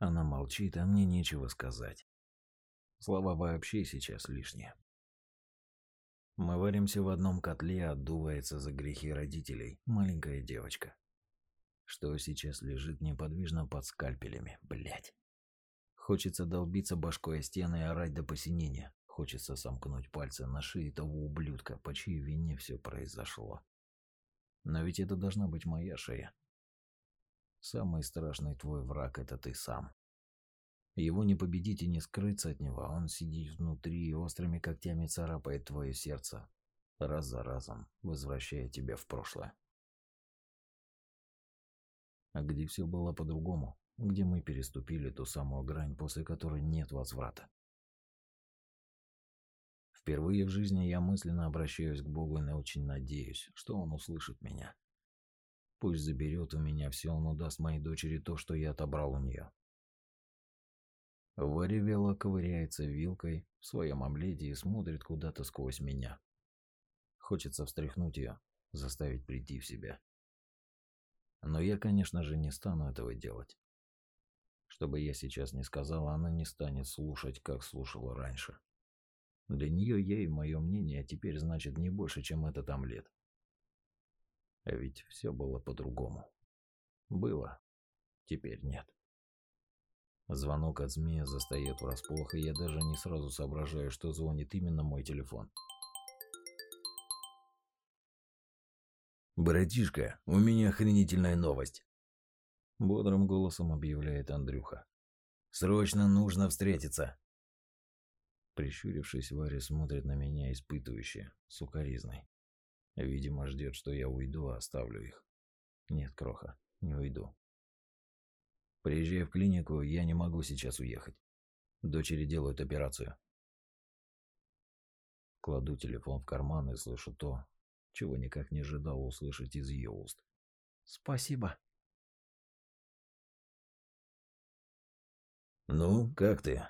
Она молчит, а мне нечего сказать. Слова вообще сейчас лишние. Мы варимся в одном котле, отдувается за грехи родителей маленькая девочка, что сейчас лежит неподвижно под скальпелями, блять. Хочется долбиться башкой о стены и орать до посинения. Хочется сомкнуть пальцы на шее того ублюдка, по чьей вине все произошло. Но ведь это должна быть моя шея. Самый страшный твой враг – это ты сам. Его не победить и не скрыться от него, он сидит внутри и острыми когтями царапает твое сердце, раз за разом, возвращая тебя в прошлое. А где все было по-другому, где мы переступили ту самую грань, после которой нет возврата. Впервые в жизни я мысленно обращаюсь к Богу и очень надеюсь, что Он услышит меня. Пусть заберет у меня все, Он удаст моей дочери то, что я отобрал у нее. Варя вело ковыряется вилкой в своем омлете и смотрит куда-то сквозь меня. Хочется встряхнуть ее, заставить прийти в себя. Но я, конечно же, не стану этого делать. Что бы я сейчас ни сказал, она не станет слушать, как слушала раньше. Для нее я и мое мнение теперь значит не больше, чем этот омлет. А ведь все было по-другому. Было. Теперь нет. Звонок от змея застает врасплох, и я даже не сразу соображаю, что звонит именно мой телефон. «Братишка, у меня охренительная новость!» Бодрым голосом объявляет Андрюха. «Срочно нужно встретиться!» Прищурившись, Варя смотрит на меня испытывающе, сукоризной. Видимо, ждет, что я уйду, а оставлю их. Нет, Кроха, не уйду. Приезжай в клинику, я не могу сейчас уехать. Дочери делают операцию. Кладу телефон в карман и слышу то, чего никак не ожидал услышать из ее уст. «Спасибо». «Ну, как ты?»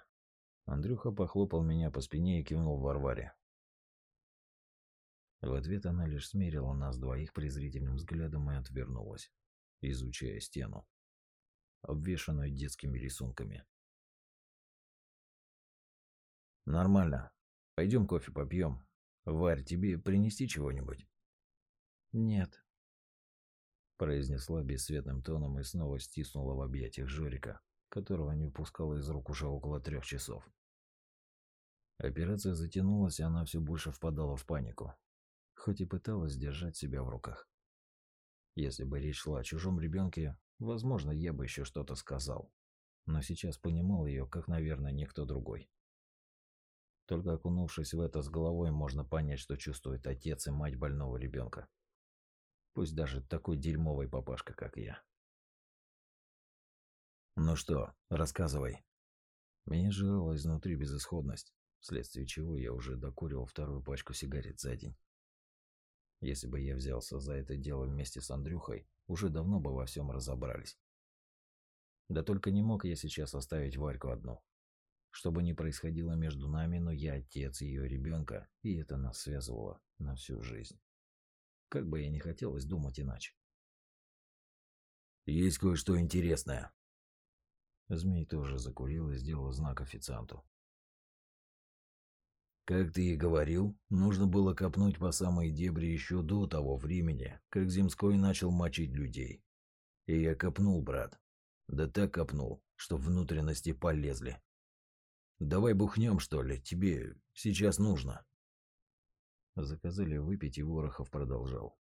Андрюха похлопал меня по спине и кивнул Варваре. В ответ она лишь смерила нас двоих презрительным взглядом и отвернулась, изучая стену, обвешанную детскими рисунками. «Нормально. Пойдем кофе попьем. Варь, тебе принести чего-нибудь?» «Нет», – произнесла бесцветным тоном и снова стиснула в объятиях Жорика, которого не упускала из рук уже около трех часов. Операция затянулась, и она все больше впадала в панику, хоть и пыталась держать себя в руках. Если бы речь шла о чужом ребенке, возможно, я бы еще что-то сказал, но сейчас понимал ее, как, наверное, никто другой. Только окунувшись в это с головой, можно понять, что чувствует отец и мать больного ребенка. Пусть даже такой дерьмовый папашка, как я. «Ну что, рассказывай». Меня жрала изнутри безысходность, вследствие чего я уже докурил вторую пачку сигарет за день. Если бы я взялся за это дело вместе с Андрюхой, уже давно бы во всем разобрались. Да только не мог я сейчас оставить Варьку одну. Что бы ни происходило между нами, но я отец ее ребенка, и это нас связывало на всю жизнь. Как бы я ни хотелось думать иначе. «Есть кое-что интересное», Змей тоже закурил и сделал знак официанту. Как ты и говорил, нужно было копнуть по самой дебри еще до того времени, как Земской начал мочить людей. И я копнул, брат. Да так копнул, что внутренности полезли. Давай бухнем, что ли, тебе сейчас нужно. Заказали выпить, и Ворохов продолжал.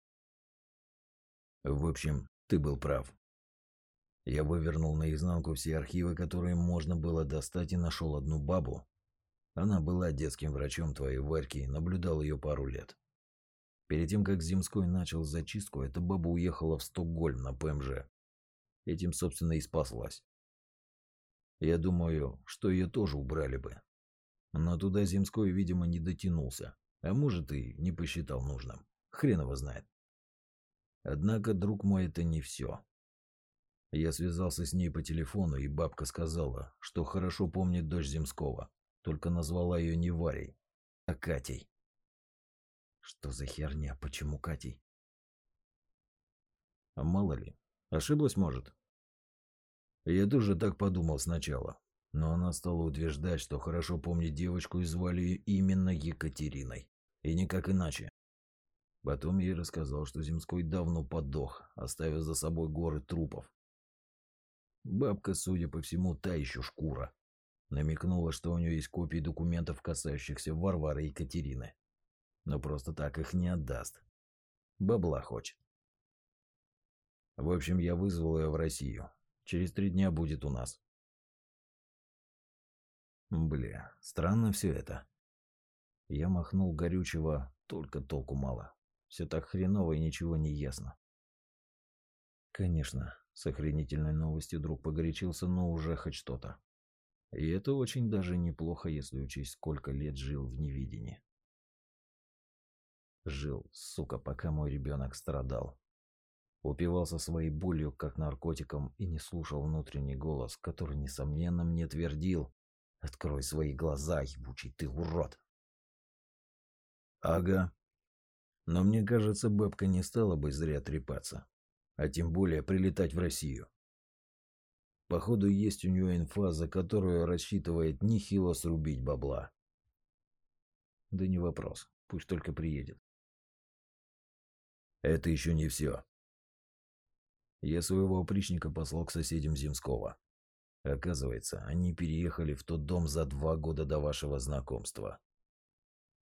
В общем, ты был прав. Я вывернул наизнанку все архивы, которые можно было достать, и нашел одну бабу. Она была детским врачом твоей Варьки и наблюдал ее пару лет. Перед тем, как Земской начал зачистку, эта баба уехала в Стокгольм на ПМЖ. Этим, собственно, и спаслась. Я думаю, что ее тоже убрали бы. Но туда Земской, видимо, не дотянулся. А может и не посчитал нужным. Хрен его знает. Однако, друг мой, это не все. Я связался с ней по телефону, и бабка сказала, что хорошо помнит дочь Земского, только назвала ее не Варей, а Катей. Что за херня? Почему Катей? А мало ли, ошиблась может. Я тоже так подумал сначала, но она стала утверждать, что хорошо помнит девочку и звали ее именно Екатериной. И никак иначе. Потом ей рассказал, что Земской давно подох, оставив за собой горы трупов. Бабка, судя по всему, та еще шкура. Намекнула, что у нее есть копии документов, касающихся Варвары и Екатерины. Но просто так их не отдаст. Бабла хочет. В общем, я вызвал ее в Россию. Через три дня будет у нас. Бля, странно все это. Я махнул горючего, только толку мало. Все так хреново и ничего не ясно. Конечно, с охренительной новостью друг погорячился, но уже хоть что-то. И это очень даже неплохо, если учесть, сколько лет жил в невидении. Жил, сука, пока мой ребенок страдал. Упивался своей болью, как наркотиком, и не слушал внутренний голос, который, несомненно, мне твердил «Открой свои глаза, ебучий ты урод!» Ага. Но мне кажется, бабка не стала бы зря трепаться. А тем более прилетать в Россию. Походу, есть у нее инфа, за которую рассчитывает нехило срубить бабла. Да не вопрос. Пусть только приедет. Это еще не все. Я своего опричника послал к соседям Земского. Оказывается, они переехали в тот дом за два года до вашего знакомства.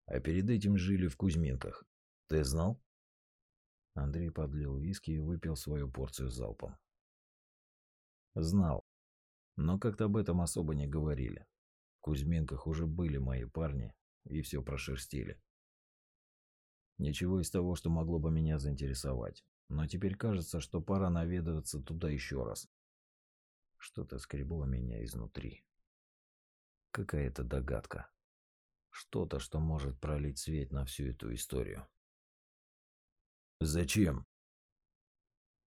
А перед этим жили в Кузьминках. Ты знал? Андрей подлил виски и выпил свою порцию залпом. Знал. Но как-то об этом особо не говорили. В Кузьминках уже были мои парни и все прошерстили. Ничего из того, что могло бы меня заинтересовать. Но теперь кажется, что пора наведываться туда еще раз. Что-то скребло меня изнутри. Какая-то догадка. Что-то, что может пролить свет на всю эту историю. Зачем?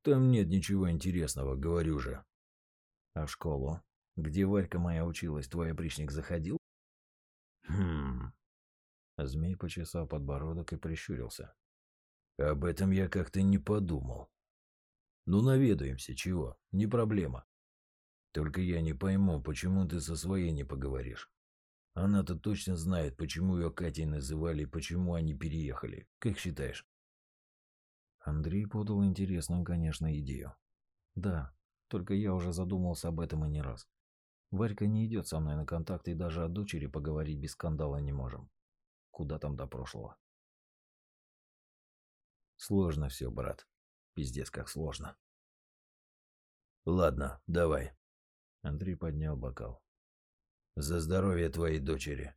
Там нет ничего интересного, говорю же. А в школу, где Варька моя училась, твой опричник заходил? Хм. Змей почесал подбородок и прищурился. Об этом я как-то не подумал. Ну, наведаемся, чего? Не проблема. Только я не пойму, почему ты со своей не поговоришь. Она-то точно знает, почему ее Катей называли и почему они переехали. Как считаешь? Андрей подал интересную, конечно, идею. Да, только я уже задумался об этом и не раз. Варька не идет со мной на контакт, и даже о дочери поговорить без скандала не можем. Куда там до прошлого? Сложно все, брат. Пиздец, как сложно. Ладно, давай. Андрей поднял бокал. За здоровье твоей дочери.